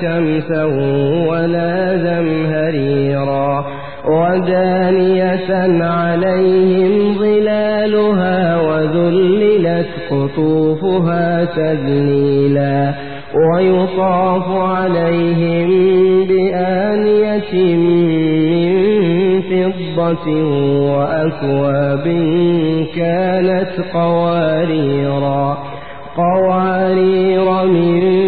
شمسا ولا زمهريرا ودانية عليهم ظلالها وذللت قطوفها تذليلا ويطاف عليهم بآنية من فضة وأكواب كانت قواريرا قوارير من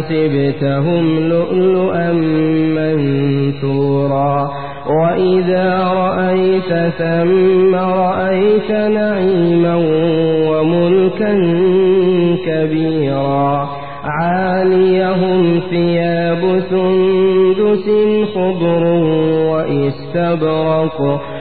حسبتهم لؤلؤا منثورا وإذا رأيت ثم رأيت نعيما وملكا كبيرا عاليهم ثياب سندس خضر واستبرق